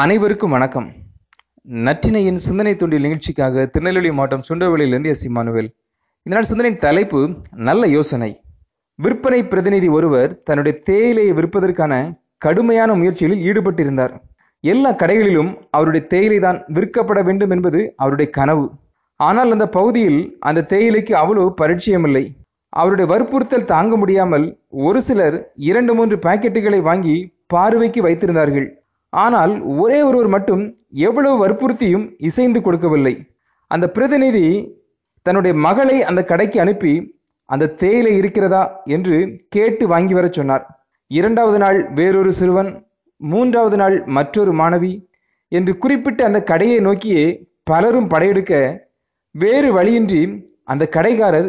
அனைவருக்கும் வணக்கம். நற்றினையின் சிந்தனை தொண்டில் நிகழ்ச்சிக்காக திருநெல்வேலி மாவட்டம் சுண்டவெளியிலிருந்து எஸ். இமானுவேல். இதனால் சிந்தனையின் தலைப்பு நல்ல யோசனை. விற்பனை பிரதிநிதி ஒருவர் தன்னுடைய தேயிலையை விற்பதற்கான கடுமையான முயற்சிகளில் ஈடுபட்டிருந்தார். எல்லா கடைகளிலும் அவருடைய தேயிலை தான் விற்கப்பட வேண்டும் என்பது அவருடைய கனவு. ஆனால் அந்த பகுதியில் அந்த தேயிலைக்கு அவ்வளவு பரிச்சயமில்லை அவருடைய வற்புறுத்தல் தாங்க முடியாமல் ஒரு சிலர் இரண்டு மூன்று பாக்கெட்டுகளை வாங்கி பார்வைக்கு வைத்திருந்தார்கள். ஆனால் ஒரே ஒருவர் மட்டும் எவ்வளவு வற்புறுத்தியும் இசைந்து கொடுக்கவில்லை. அந்த பிரதிநிதி தன்னுடைய மகளை அந்த கடைக்கு அனுப்பி அந்த தேயிலை இருக்கிறதா? என்று கேட்டு வாங்கி வரச் சொன்னார். இரண்டாவது நாள் வேறொரு சிறுவன் மூன்றாவது நாள் மற்றொரு மாணவி என்று குறிப்பிட்ட அந்த கடையை நோக்கியே பலரும் படையெடுக்க வேறு வழியின்றி அந்த கடைக்காரர்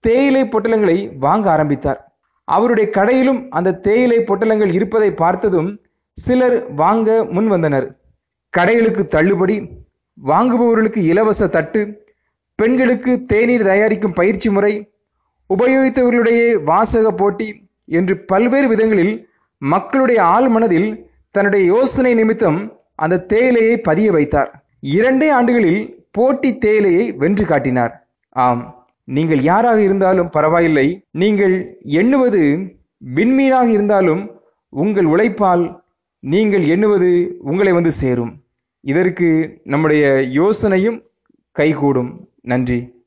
தேயிலை பொட்டலங்களை வாங்க ஆரம்பித்தார். அவருடைய கடையிலும் அந்த தேயிலை பொட்டலங்கள் இருப்பதை பார்த்ததும் சிலர் வாங்க முன் வந்தனர். கடைகளுக்கு தள்ளுபடி வாங்குபவர்களுக்கு இலவச தட்டு பெண்களுக்கு தேநீர் தயாரிக்கும் பயிற்சி முறை உபயோகித்தவர்களுடைய வாசக போட்டி என்று பல்வேறு விதங்களில் மக்களுடைய ஆள் மனதில் தன்னுடைய யோசனை நிமித்தம் அந்த தேயிலையை பதிய வைத்தார். இரண்டே ஆண்டுகளில் போட்டி தேயிலையை வென்று காட்டினார். ஆம் நீங்கள் யாராக இருந்தாலும் பரவாயில்லை. நீங்கள் எண்ணுவது விண்மீனாக இருந்தாலும் உங்கள் உழைப்பால் நீங்கள் எண்ணுவது உங்களை வந்து சேரும். இதற்கு நம்முடைய யோசனையும் கைகூடும். நன்றி.